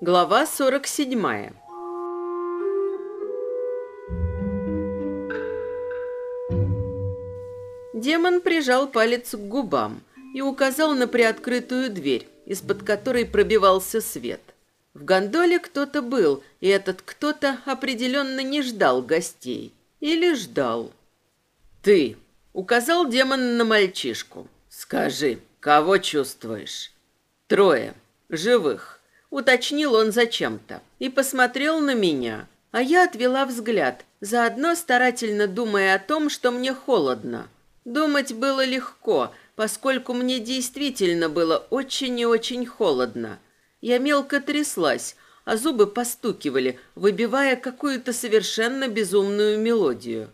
Глава 47 Демон прижал палец к губам и указал на приоткрытую дверь, из-под которой пробивался свет. В гондоле кто-то был, и этот кто-то определенно не ждал гостей. Или ждал. «Ты!» — указал демон на мальчишку. «Скажи, кого чувствуешь?» «Трое. Живых», — уточнил он зачем-то. И посмотрел на меня, а я отвела взгляд, заодно старательно думая о том, что мне холодно. Думать было легко, поскольку мне действительно было очень и очень холодно. Я мелко тряслась, а зубы постукивали, выбивая какую-то совершенно безумную мелодию.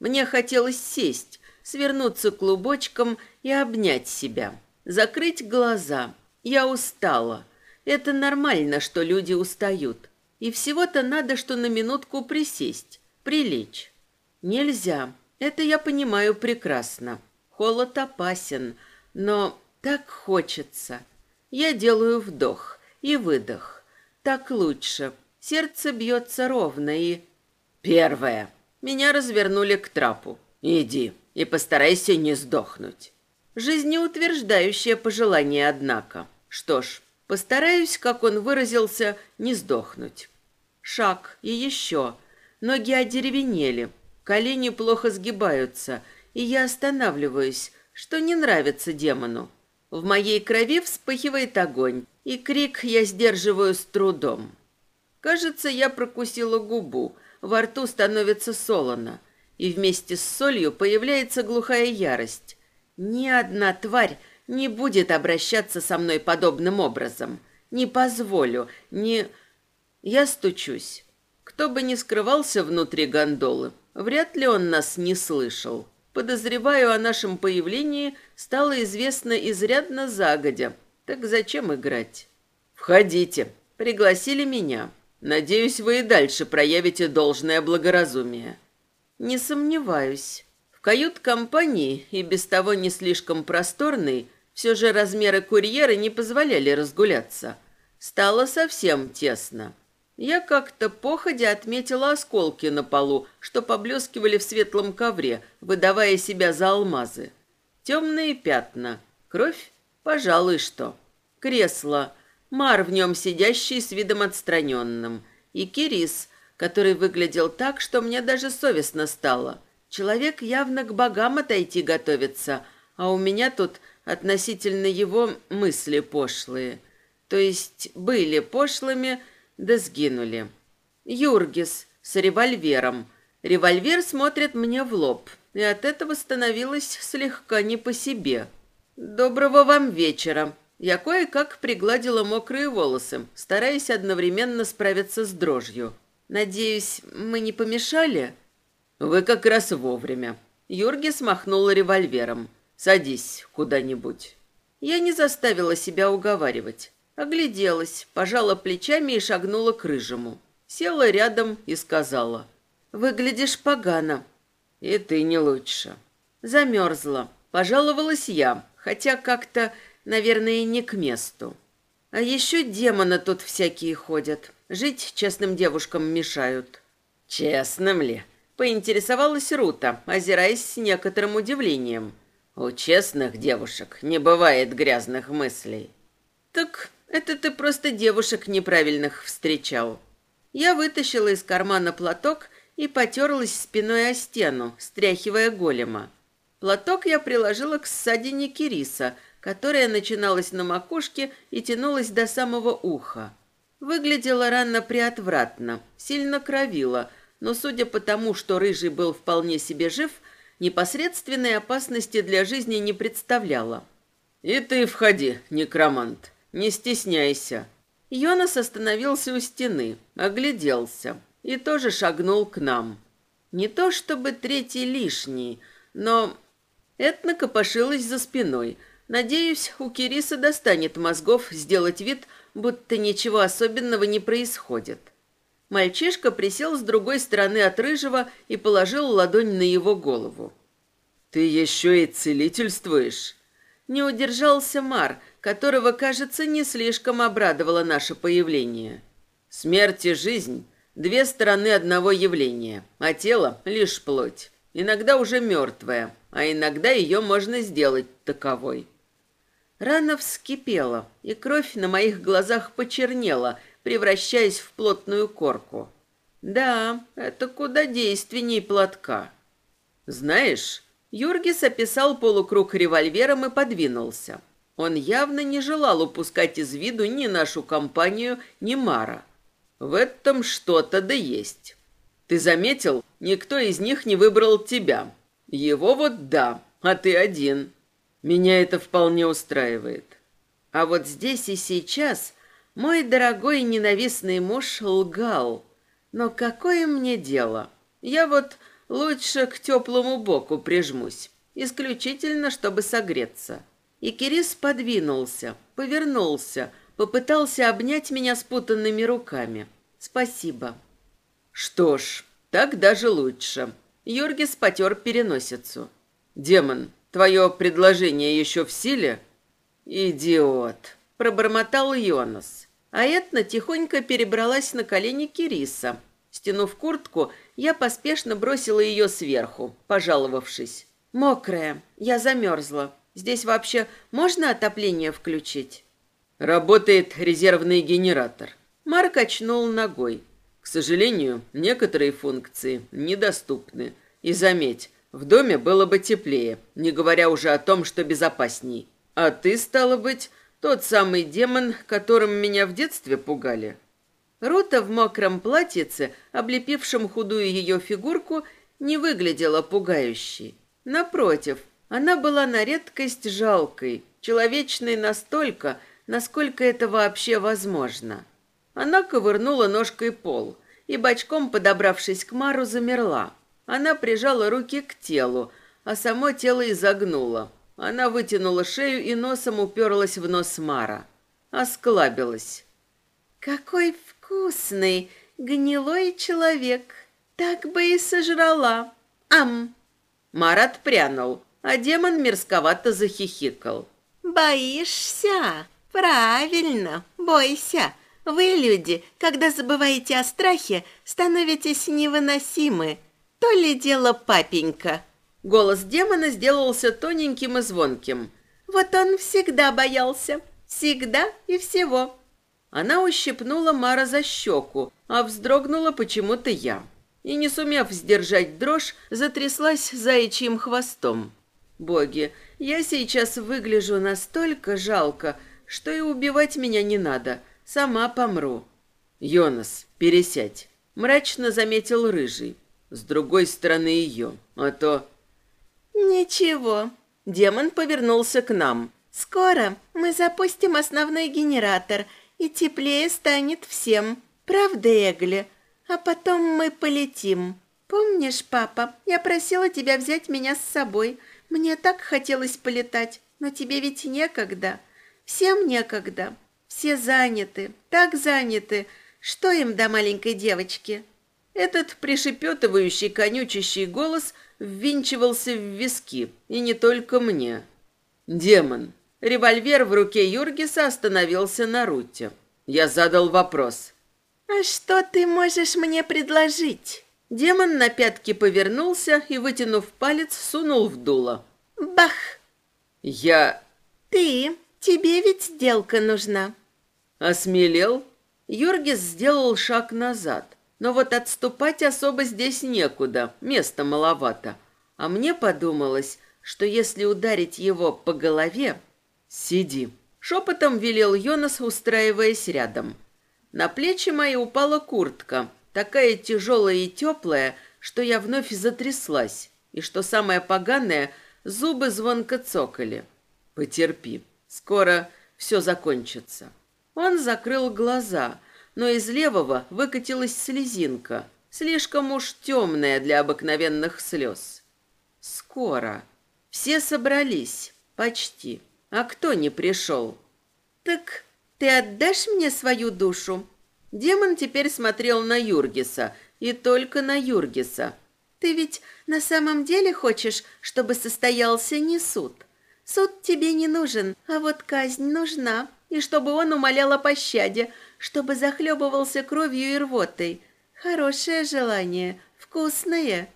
Мне хотелось сесть, свернуться клубочком и обнять себя, закрыть глаза. Я устала. Это нормально, что люди устают. И всего-то надо, что на минутку присесть, прилечь. Нельзя. Это я понимаю прекрасно. Холод опасен, но так хочется. Я делаю вдох и выдох. Так лучше. Сердце бьется ровно и... Первое. Меня развернули к трапу. Иди и постарайся не сдохнуть. Жизнеутверждающее пожелание, однако. Что ж, постараюсь, как он выразился, не сдохнуть. Шаг и еще. Ноги одеревенели, Колени плохо сгибаются, и я останавливаюсь, что не нравится демону. В моей крови вспыхивает огонь, и крик я сдерживаю с трудом. Кажется, я прокусила губу, во рту становится солоно, и вместе с солью появляется глухая ярость. Ни одна тварь не будет обращаться со мной подобным образом. Не позволю, не... Я стучусь. Кто бы ни скрывался внутри гондолы, Вряд ли он нас не слышал. Подозреваю, о нашем появлении стало известно изрядно загодя. Так зачем играть? «Входите», — пригласили меня. «Надеюсь, вы и дальше проявите должное благоразумие». «Не сомневаюсь». В кают-компании, и без того не слишком просторной, все же размеры курьера не позволяли разгуляться. Стало совсем тесно. Я как-то походя отметила осколки на полу, что поблескивали в светлом ковре, выдавая себя за алмазы. Темные пятна. Кровь? Пожалуй, что. Кресло. Мар в нем сидящий с видом отстраненным. И Кирис, который выглядел так, что мне даже совестно стало. Человек явно к богам отойти готовится, а у меня тут относительно его мысли пошлые. То есть были пошлыми, да сгинули. Юргис с револьвером. Револьвер смотрит мне в лоб, и от этого становилось слегка не по себе. «Доброго вам вечера!» Я кое-как пригладила мокрые волосы, стараясь одновременно справиться с дрожью. «Надеюсь, мы не помешали?» «Вы как раз вовремя». Юргис махнул револьвером. «Садись куда-нибудь». Я не заставила себя уговаривать. Огляделась, пожала плечами и шагнула к рыжему. Села рядом и сказала. «Выглядишь погано». «И ты не лучше». Замерзла. Пожаловалась я, хотя как-то, наверное, не к месту. А еще демоны тут всякие ходят. Жить честным девушкам мешают. «Честным ли?» — поинтересовалась Рута, озираясь с некоторым удивлением. «У честных девушек не бывает грязных мыслей». «Так это ты просто девушек неправильных встречал. Я вытащила из кармана платок и потерлась спиной о стену, стряхивая голема. Платок я приложила к ссадине Кириса, которая начиналась на макушке и тянулась до самого уха. Выглядела рана приотвратно, сильно кровила, но судя по тому, что рыжий был вполне себе жив, непосредственной опасности для жизни не представляла. «И ты входи, некромант», не стесняйся. Йонас остановился у стены, огляделся и тоже шагнул к нам. Не то чтобы третий лишний, но Этна копошилась за спиной, Надеюсь, у Кириса достанет мозгов сделать вид, будто ничего особенного не происходит. Мальчишка присел с другой стороны от рыжего и положил ладонь на его голову. «Ты еще и целительствуешь?» Не удержался Мар, которого, кажется, не слишком обрадовало наше появление. Смерть и жизнь – две стороны одного явления, а тело – лишь плоть. Иногда уже мертвая, а иногда ее можно сделать таковой. Рана вскипела, и кровь на моих глазах почернела, превращаясь в плотную корку. Да, это куда действенней платка. Знаешь, Юргис описал полукруг револьвером и подвинулся. Он явно не желал упускать из виду ни нашу компанию, ни Мара. В этом что-то да есть. Ты заметил, никто из них не выбрал тебя. Его вот да, а ты один. Меня это вполне устраивает. А вот здесь и сейчас мой дорогой ненавистный муж лгал. Но какое мне дело? Я вот лучше к теплому боку прижмусь, исключительно чтобы согреться. И Кирис подвинулся, повернулся, попытался обнять меня спутанными руками. Спасибо. Что ж, так даже лучше. Йоргис потер переносицу. Демон, Твое предложение еще в силе?» «Идиот!» – пробормотал Йонас. А Этна тихонько перебралась на колени Кириса. Стянув куртку, я поспешно бросила ее сверху, пожаловавшись. «Мокрая, я замерзла. Здесь вообще можно отопление включить?» «Работает резервный генератор». Марк очнул ногой. «К сожалению, некоторые функции недоступны. И заметь, в доме было бы теплее, не говоря уже о том, что безопасней. А ты, стало быть, тот самый демон, которым меня в детстве пугали. Рута в мокром платьице, облепившем худую ее фигурку, не выглядела пугающей. Напротив, она была на редкость жалкой, человечной настолько, насколько это вообще возможно. Она ковырнула ножкой пол и, бочком подобравшись к Мару, замерла. Она прижала руки к телу, а само тело изогнуло. Она вытянула шею и носом уперлась в нос Мара. Осклабилась. «Какой вкусный, гнилой человек! Так бы и сожрала! Ам!» Мар отпрянул, а демон мерзковато захихикал. «Боишься? Правильно, бойся!» Вы, люди, когда забываете о страхе, становитесь невыносимы. То ли дело папенька. Голос демона сделался тоненьким и звонким. Вот он всегда боялся. Всегда и всего. Она ущипнула Мара за щеку, а вздрогнула почему-то я. И, не сумев сдержать дрожь, затряслась заячьим хвостом. Боги, я сейчас выгляжу настолько жалко, что и убивать меня не надо. Сама помру. Йонас, пересядь. Мрачно заметил Рыжий с другой стороны ее, а то... Ничего. Демон повернулся к нам. Скоро мы запустим основной генератор, и теплее станет всем. Правда, Эгли? А потом мы полетим. Помнишь, папа, я просила тебя взять меня с собой. Мне так хотелось полетать, но тебе ведь некогда. Всем некогда. Все заняты, так заняты. Что им до маленькой девочки?» Этот пришепетывающий, конючащий голос ввинчивался в виски, и не только мне. «Демон!» Револьвер в руке Юргиса остановился на руте. Я задал вопрос. «А что ты можешь мне предложить?» Демон на пятки повернулся и, вытянув палец, сунул в дуло. «Бах!» «Я...» «Ты? Тебе ведь сделка нужна». «Осмелел?» Юргис сделал шаг назад – но вот отступать особо здесь некуда, места маловато. А мне подумалось, что если ударить его по голове... «Сиди!» — шепотом велел Йонас, устраиваясь рядом. На плечи мои упала куртка, такая тяжелая и теплая, что я вновь затряслась, и, что самое поганое, зубы звонко цокали. «Потерпи, скоро все закончится». Он закрыл глаза — но из левого выкатилась слезинка, слишком уж темная для обыкновенных слез. Скоро. Все собрались. Почти. А кто не пришел? Так ты отдашь мне свою душу? Демон теперь смотрел на Юргиса, и только на Юргиса. Ты ведь на самом деле хочешь, чтобы состоялся не суд? Суд тебе не нужен, а вот казнь нужна, и чтобы он умолял о пощаде, чтобы захлебывался кровью и рвотой. Хорошее желание, вкусное.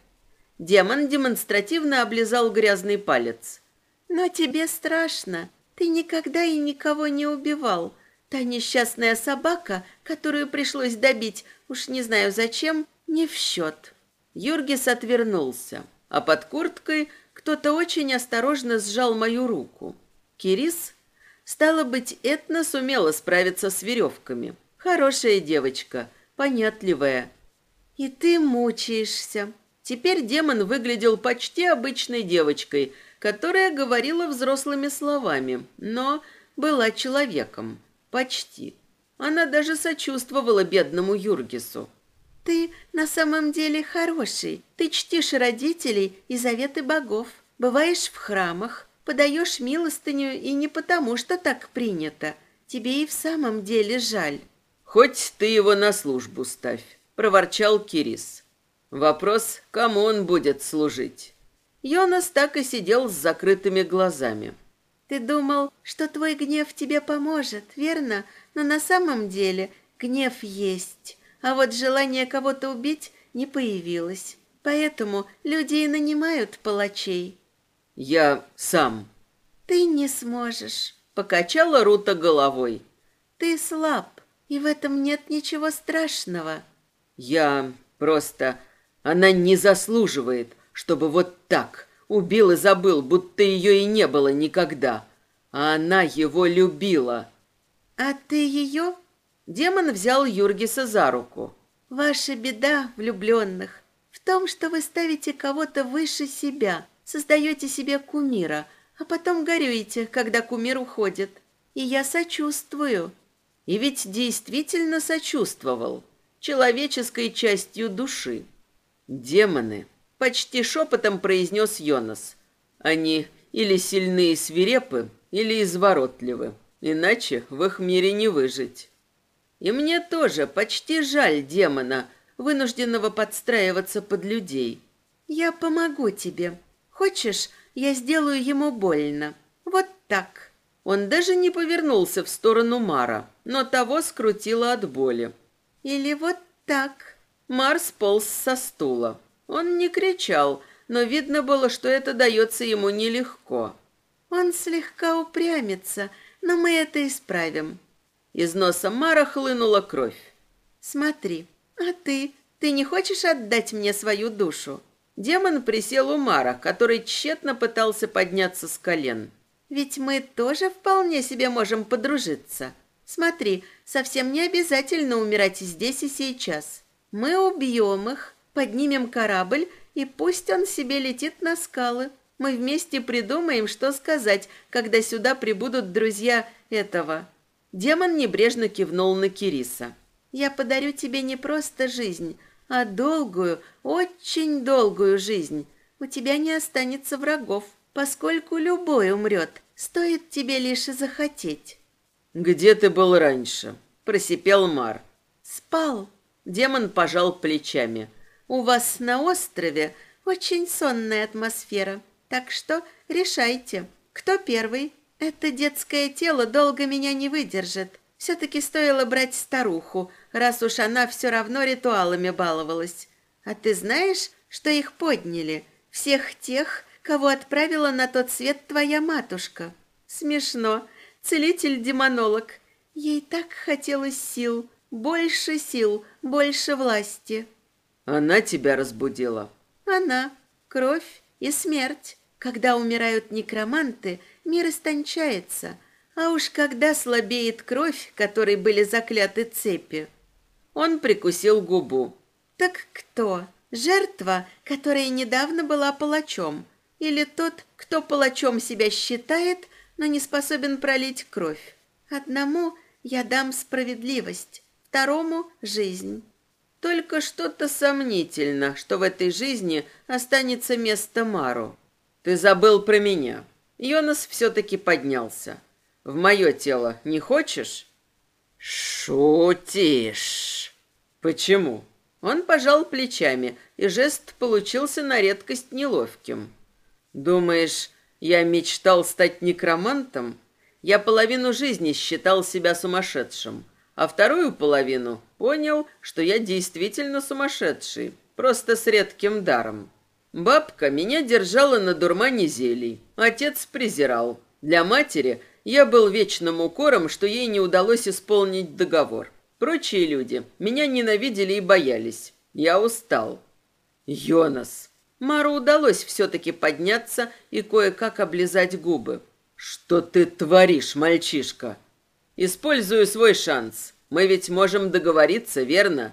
Демон демонстративно облизал грязный палец. Но тебе страшно. Ты никогда и никого не убивал. Та несчастная собака, которую пришлось добить, уж не знаю зачем, не в счет. Юргис отвернулся, а под курткой кто-то очень осторожно сжал мою руку. Кирис, стало быть, Этна сумела справиться с веревками. Хорошая девочка, понятливая. И ты мучаешься. Теперь демон выглядел почти обычной девочкой, которая говорила взрослыми словами, но была человеком. Почти. Она даже сочувствовала бедному Юргису. Ты на самом деле хороший. Ты чтишь родителей и заветы богов. Бываешь в храмах, подаешь милостыню и не потому, что так принято. Тебе и в самом деле жаль. Хоть ты его на службу ставь, проворчал Кирис. Вопрос, кому он будет служить. Йонас так и сидел с закрытыми глазами. Ты думал, что твой гнев тебе поможет, верно? Но на самом деле гнев есть а вот желание кого-то убить не появилось. Поэтому люди и нанимают палачей. Я сам. Ты не сможешь, покачала Рута головой. Ты слаб, и в этом нет ничего страшного. Я просто... Она не заслуживает, чтобы вот так убил и забыл, будто ее и не было никогда. А она его любила. А ты ее Демон взял Юргиса за руку. «Ваша беда, влюбленных, в том, что вы ставите кого-то выше себя, создаете себе кумира, а потом горюете, когда кумир уходит. И я сочувствую». И ведь действительно сочувствовал человеческой частью души. «Демоны», — почти шепотом произнес Йонас. «Они или сильны и свирепы, или изворотливы, иначе в их мире не выжить». И мне тоже почти жаль демона, вынужденного подстраиваться под людей. Я помогу тебе. Хочешь, я сделаю ему больно. Вот так. Он даже не повернулся в сторону Мара, но того скрутило от боли. Или вот так. Мар сполз со стула. Он не кричал, но видно было, что это дается ему нелегко. Он слегка упрямится, но мы это исправим. Из носа Мара хлынула кровь. «Смотри, а ты? Ты не хочешь отдать мне свою душу?» Демон присел у Мара, который тщетно пытался подняться с колен. «Ведь мы тоже вполне себе можем подружиться. Смотри, совсем не обязательно умирать здесь и сейчас. Мы убьем их, поднимем корабль, и пусть он себе летит на скалы. Мы вместе придумаем, что сказать, когда сюда прибудут друзья этого Демон небрежно кивнул на Кириса. «Я подарю тебе не просто жизнь, а долгую, очень долгую жизнь. У тебя не останется врагов, поскольку любой умрет. Стоит тебе лишь и захотеть». «Где ты был раньше?» – просипел Мар. «Спал». Демон пожал плечами. «У вас на острове очень сонная атмосфера, так что решайте, кто первый». Это детское тело долго меня не выдержит. Все-таки стоило брать старуху, раз уж она все равно ритуалами баловалась. А ты знаешь, что их подняли? Всех тех, кого отправила на тот свет твоя матушка. Смешно. Целитель-демонолог. Ей так хотелось сил. Больше сил, больше власти. Она тебя разбудила? Она. Кровь и смерть. Когда умирают некроманты, мир истончается, а уж когда слабеет кровь, которой были закляты цепи. Он прикусил губу. Так кто? Жертва, которая недавно была палачом, или тот, кто палачом себя считает, но не способен пролить кровь? Одному я дам справедливость, второму жизнь. Только что-то сомнительно, что в этой жизни останется место Мару. Ты забыл про меня. Йонас все-таки поднялся. «В мое тело не хочешь?» «Шутишь!» «Почему?» Он пожал плечами, и жест получился на редкость неловким. «Думаешь, я мечтал стать некромантом? Я половину жизни считал себя сумасшедшим, а вторую половину понял, что я действительно сумасшедший, просто с редким даром. Бабка меня держала на дурмане зелий, отец презирал. Для матери я был вечным укором, что ей не удалось исполнить договор. Прочие люди меня ненавидели и боялись. Я устал. Йонас. Мару удалось все-таки подняться и кое-как облизать губы. «Что ты творишь, мальчишка?» «Использую свой шанс. Мы ведь можем договориться, верно?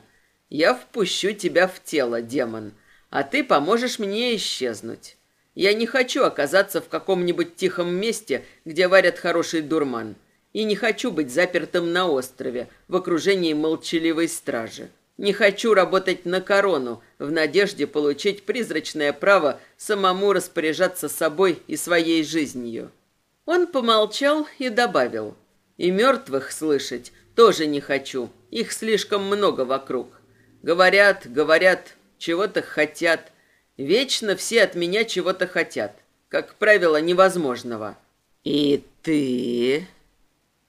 Я впущу тебя в тело, демон, а ты поможешь мне исчезнуть. Я не хочу оказаться в каком-нибудь тихом месте, где варят хороший дурман и не хочу быть запертым на острове в окружении молчаливой стражи. Не хочу работать на корону в надежде получить призрачное право самому распоряжаться собой и своей жизнью. Он помолчал и добавил. И мертвых слышать тоже не хочу. Их слишком много вокруг. Говорят, говорят, чего-то хотят. Вечно все от меня чего-то хотят. Как правило, невозможного. И ты...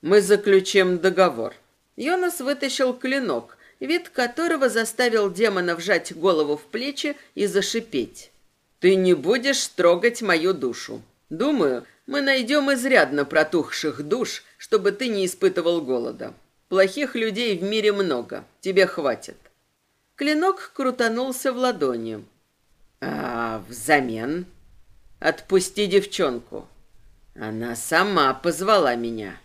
Мы заключим договор. Йонас вытащил клинок, вид которого заставил демона вжать голову в плечи и зашипеть. Ты не будешь трогать мою душу. Думаю, мы найдем изрядно протухших душ, чтобы ты не испытывал голода. Плохих людей в мире много, тебе хватит. Клинок крутанулся в ладони. А взамен отпусти девчонку. Она сама позвала меня.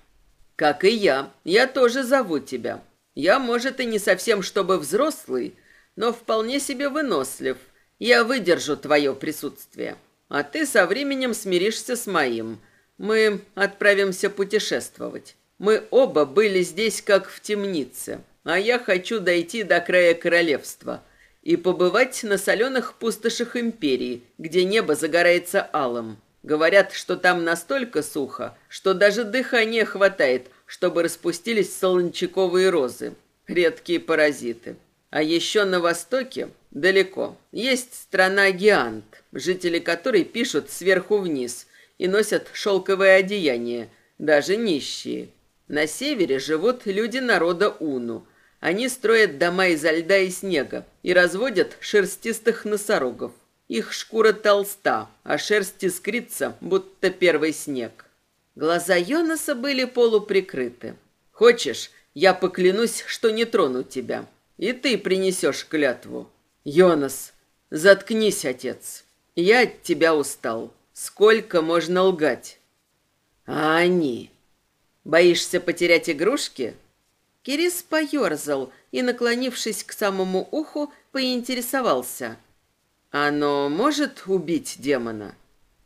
Как и я, я тоже зову тебя. Я, может, и не совсем чтобы взрослый, но вполне себе вынослив. Я выдержу твое присутствие. А ты со временем смиришься с моим. Мы отправимся путешествовать. Мы оба были здесь, как в темнице. А я хочу дойти до края королевства и побывать на соленых пустошах империи, где небо загорается алым. Говорят, что там настолько сухо, что даже дыхания хватает, чтобы распустились солончаковые розы, редкие паразиты. А еще на востоке, далеко, есть страна Гиант, жители которой пишут сверху вниз и носят шелковое одеяние, даже нищие. На севере живут люди народа Уну. Они строят дома изо льда и снега и разводят шерстистых носорогов. Их шкура толста, а шерсть искрится, будто первый снег. Глаза Йонаса были полуприкрыты. «Хочешь, я поклянусь, что не трону тебя, и ты принесешь клятву. Йонас, заткнись, отец. Я от тебя устал. Сколько можно лгать?» «А они? Боишься потерять игрушки?» Кирис поерзал и, наклонившись к самому уху, поинтересовался – оно может убить демона?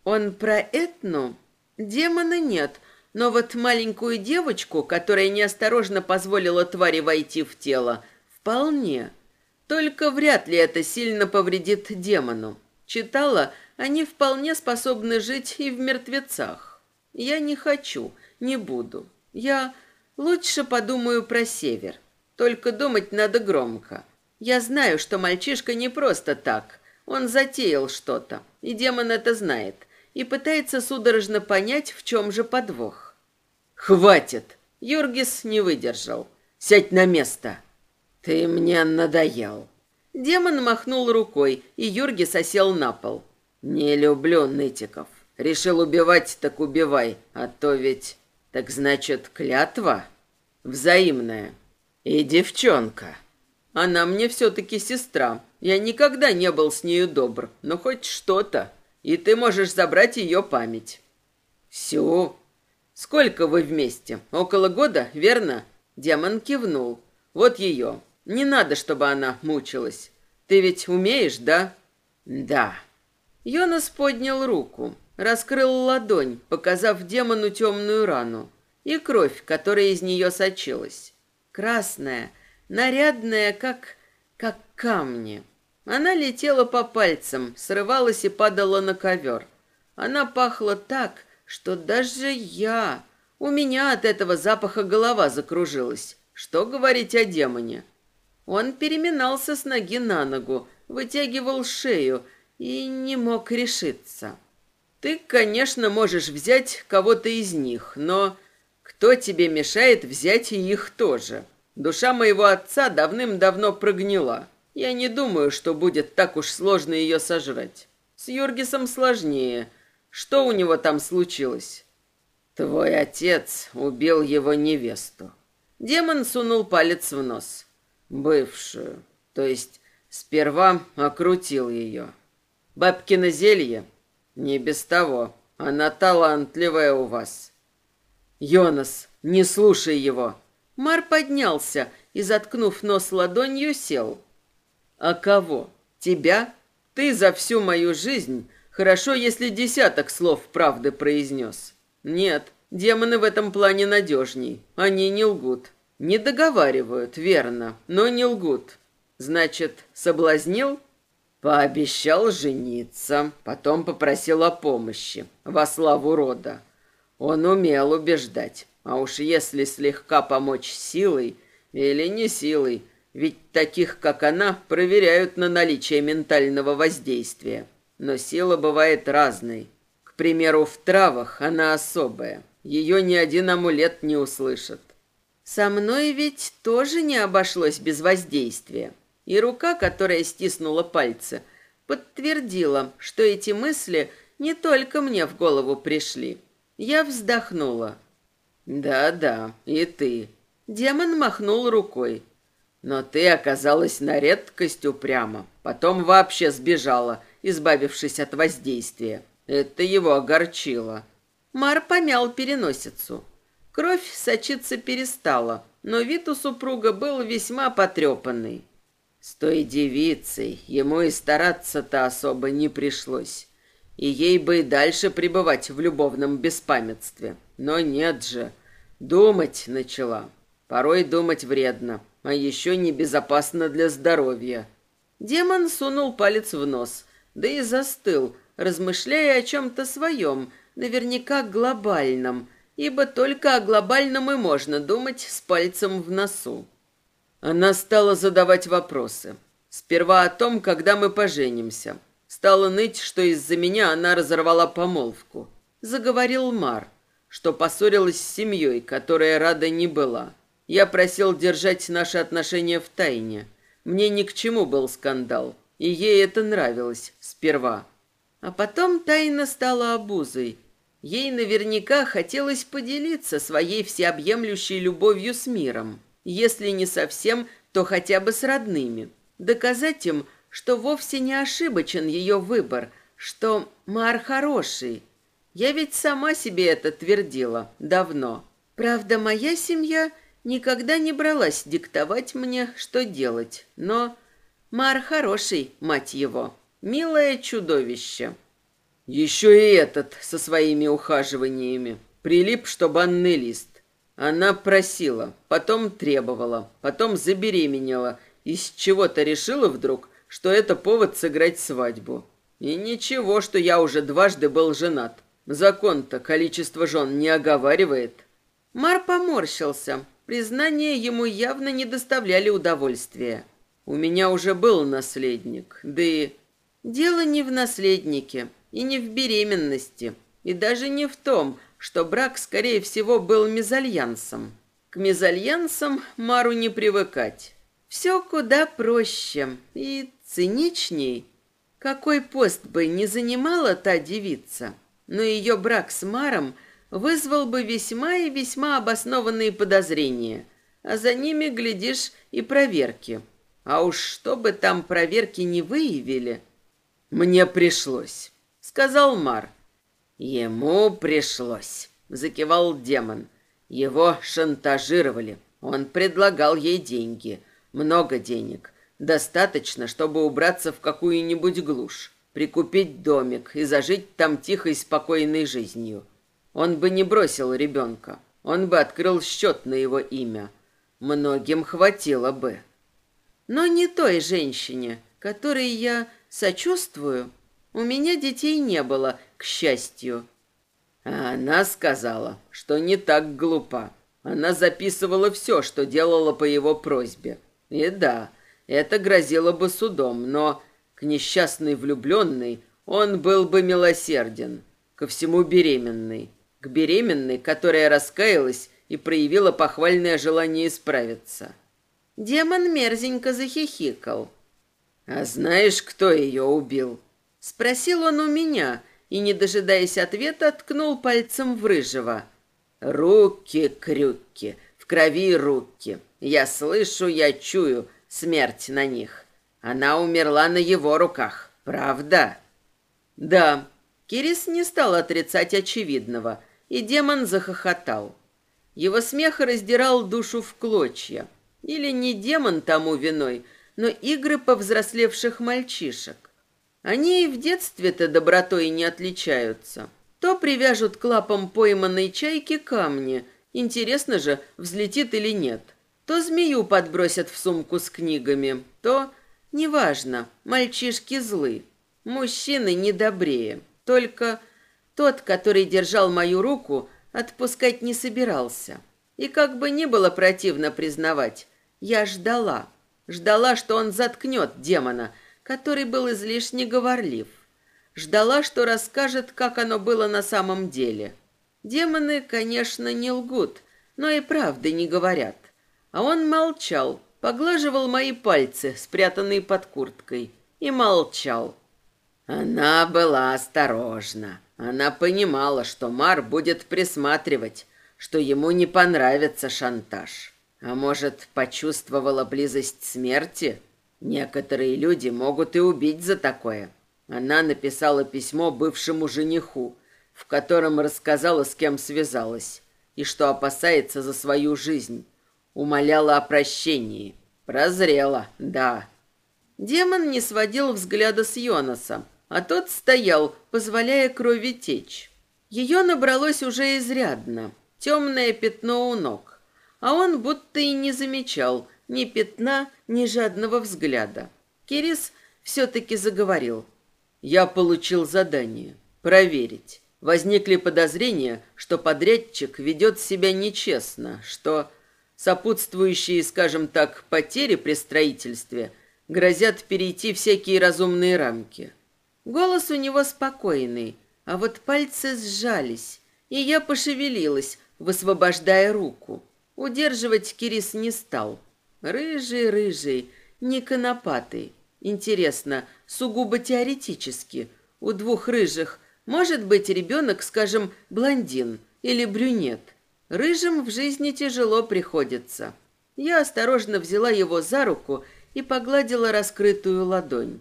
Он про Этну? Демона нет, но вот маленькую девочку, которая неосторожно позволила твари войти в тело, вполне. Только вряд ли это сильно повредит демону. Читала, они вполне способны жить и в мертвецах. Я не хочу, не буду. Я лучше подумаю про север. Только думать надо громко. Я знаю, что мальчишка не просто так – он затеял что-то, и демон это знает, и пытается судорожно понять, в чем же подвох. «Хватит!» Юргис не выдержал. «Сядь на место!» «Ты мне надоел!» Демон махнул рукой, и Юргис осел на пол. «Не люблю нытиков. Решил убивать, так убивай, а то ведь... Так значит, клятва?» «Взаимная. И девчонка. Она мне все-таки сестра, я никогда не был с нею добр, но хоть что-то, и ты можешь забрать ее память. Всю. Сколько вы вместе? Около года, верно? Демон кивнул. Вот ее. Не надо, чтобы она мучилась. Ты ведь умеешь, да? Да. Йонас поднял руку, раскрыл ладонь, показав демону темную рану и кровь, которая из нее сочилась. Красная, нарядная, как... как камни. Она летела по пальцам, срывалась и падала на ковер. Она пахла так, что даже я... У меня от этого запаха голова закружилась. Что говорить о демоне? Он переминался с ноги на ногу, вытягивал шею и не мог решиться. Ты, конечно, можешь взять кого-то из них, но кто тебе мешает взять и их тоже? Душа моего отца давным-давно прогнила. Я не думаю, что будет так уж сложно ее сожрать. С Юргисом сложнее. Что у него там случилось? Твой отец убил его невесту. Демон сунул палец в нос. Бывшую. То есть сперва окрутил ее. Бабкино зелье «Не без того. Она талантливая у вас». «Йонас, не слушай его!» Мар поднялся и, заткнув нос ладонью, сел. «А кого? Тебя? Ты за всю мою жизнь хорошо, если десяток слов правды произнес. Нет, демоны в этом плане надежней. Они не лгут. Не договаривают, верно, но не лгут. Значит, соблазнил?» Пообещал жениться, потом попросил о помощи, во славу рода. Он умел убеждать, а уж если слегка помочь силой или не силой, ведь таких, как она, проверяют на наличие ментального воздействия. Но сила бывает разной. К примеру, в травах она особая. Ее ни один амулет не услышит. Со мной ведь тоже не обошлось без воздействия. И рука, которая стиснула пальцы, подтвердила, что эти мысли не только мне в голову пришли. Я вздохнула. «Да-да, и ты». Демон махнул рукой. «Но ты оказалась на редкость упряма. Потом вообще сбежала, избавившись от воздействия. Это его огорчило». Мар помял переносицу. Кровь сочиться перестала, но вид у супруга был весьма потрепанный. С той девицей ему и стараться-то особо не пришлось. И ей бы и дальше пребывать в любовном беспамятстве. Но нет же. Думать начала. Порой думать вредно, а еще небезопасно для здоровья. Демон сунул палец в нос, да и застыл, размышляя о чем-то своем, наверняка глобальном, ибо только о глобальном и можно думать с пальцем в носу. Она стала задавать вопросы. Сперва о том, когда мы поженимся. Стала ныть, что из-за меня она разорвала помолвку. Заговорил Мар, что поссорилась с семьей, которая рада не была. Я просил держать наши отношения в тайне. Мне ни к чему был скандал, и ей это нравилось сперва. А потом тайна стала обузой. Ей наверняка хотелось поделиться своей всеобъемлющей любовью с миром. Если не совсем, то хотя бы с родными. Доказать им, что вовсе не ошибочен ее выбор, что Мар хороший. Я ведь сама себе это твердила давно. Правда, моя семья никогда не бралась диктовать мне, что делать. Но Мар хороший, мать его. Милое чудовище. Еще и этот со своими ухаживаниями. Прилип, что банный лист. Она просила, потом требовала, потом забеременела, и с чего-то решила вдруг, что это повод сыграть свадьбу. И ничего, что я уже дважды был женат. Закон-то количество жен не оговаривает. Мар поморщился. Признания ему явно не доставляли удовольствия. У меня уже был наследник, да и... Дело не в наследнике и не в беременности, и даже не в том, что брак, скорее всего, был мезальянсом. К мезальянсам Мару не привыкать. Все куда проще и циничней. Какой пост бы не занимала та девица, но ее брак с Маром вызвал бы весьма и весьма обоснованные подозрения, а за ними, глядишь, и проверки. А уж чтобы там проверки не выявили... «Мне пришлось», — сказал Мар. Ему пришлось, закивал демон. Его шантажировали. Он предлагал ей деньги, много денег, достаточно, чтобы убраться в какую-нибудь глушь, прикупить домик и зажить там тихой спокойной жизнью. Он бы не бросил ребенка, он бы открыл счет на его имя. Многим хватило бы. Но не той женщине, которой я сочувствую, у меня детей не было, к счастью. А она сказала, что не так глупа. Она записывала все, что делала по его просьбе. И да, это грозило бы судом, но к несчастной влюбленной он был бы милосерден, ко всему беременной, к беременной, которая раскаялась и проявила похвальное желание исправиться. Демон мерзенько захихикал. «А знаешь, кто ее убил?» Спросил он у меня и, не дожидаясь ответа, ткнул пальцем в рыжего. «Руки-крюки, в крови руки. Я слышу, я чую смерть на них. Она умерла на его руках, правда?» «Да». Кирис не стал отрицать очевидного, и демон захохотал. Его смех раздирал душу в клочья. Или не демон тому виной, но игры повзрослевших мальчишек. Они и в детстве-то добротой не отличаются. То привяжут к лапам пойманной чайки камни, интересно же, взлетит или нет. То змею подбросят в сумку с книгами, то... Неважно, мальчишки злы. Мужчины недобрее. Только тот, который держал мою руку, отпускать не собирался. И как бы ни было противно признавать, я ждала. Ждала, что он заткнет демона, который был излишне говорлив. Ждала, что расскажет, как оно было на самом деле. Демоны, конечно, не лгут, но и правды не говорят. А он молчал, поглаживал мои пальцы, спрятанные под курткой, и молчал. Она была осторожна. Она понимала, что Мар будет присматривать, что ему не понравится шантаж. А может, почувствовала близость смерти? Некоторые люди могут и убить за такое. Она написала письмо бывшему жениху, в котором рассказала, с кем связалась, и что опасается за свою жизнь. Умоляла о прощении. Прозрела, да. Демон не сводил взгляда с Йонаса, а тот стоял, позволяя крови течь. Ее набралось уже изрядно, темное пятно у ног, а он будто и не замечал ни пятна, ни жадного взгляда. Кирис все-таки заговорил. «Я получил задание. Проверить. Возникли подозрения, что подрядчик ведет себя нечестно, что сопутствующие, скажем так, потери при строительстве грозят перейти всякие разумные рамки. Голос у него спокойный, а вот пальцы сжались, и я пошевелилась, высвобождая руку. Удерживать Кирис не стал. Рыжий-рыжий, не конопатый. Интересно, сугубо теоретически, у двух рыжих может быть ребенок, скажем, блондин или брюнет. Рыжим в жизни тяжело приходится. Я осторожно взяла его за руку и погладила раскрытую ладонь.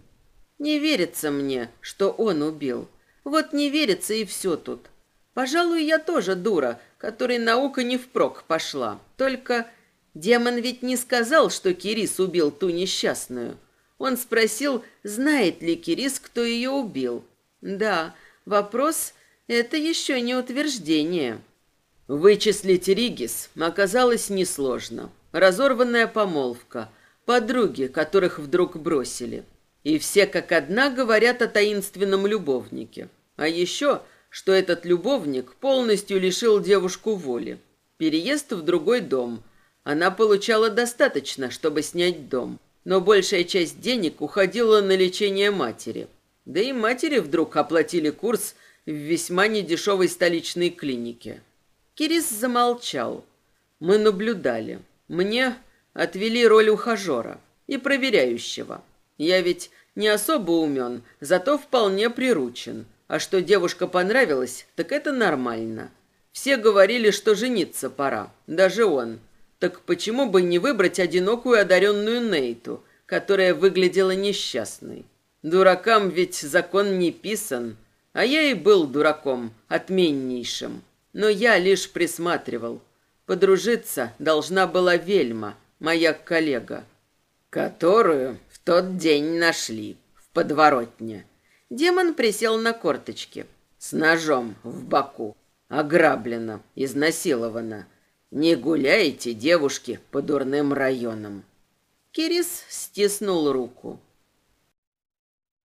Не верится мне, что он убил. Вот не верится и все тут. Пожалуй, я тоже дура, которой наука не впрок пошла. Только демон ведь не сказал, что Кирис убил ту несчастную. Он спросил, знает ли Кирис, кто ее убил. Да, вопрос – это еще не утверждение. Вычислить Ригис оказалось несложно. Разорванная помолвка, подруги, которых вдруг бросили – и все как одна говорят о таинственном любовнике. А еще, что этот любовник полностью лишил девушку воли. Переезд в другой дом. Она получала достаточно, чтобы снять дом. Но большая часть денег уходила на лечение матери. Да и матери вдруг оплатили курс в весьма недешевой столичной клинике. Кирис замолчал. Мы наблюдали. Мне отвели роль ухажера и проверяющего. Я ведь не особо умен, зато вполне приручен. А что девушка понравилась, так это нормально. Все говорили, что жениться пора, даже он. Так почему бы не выбрать одинокую одаренную Нейту, которая выглядела несчастной? Дуракам ведь закон не писан, а я и был дураком, отменнейшим. Но я лишь присматривал. Подружиться должна была Вельма, моя коллега. Которую тот день нашли в подворотне. Демон присел на корточки. С ножом в боку. Ограблена, изнасилована. Не гуляйте, девушки, по дурным районам. Кирис стиснул руку.